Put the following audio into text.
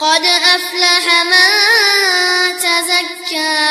قد أفلح من تزكى.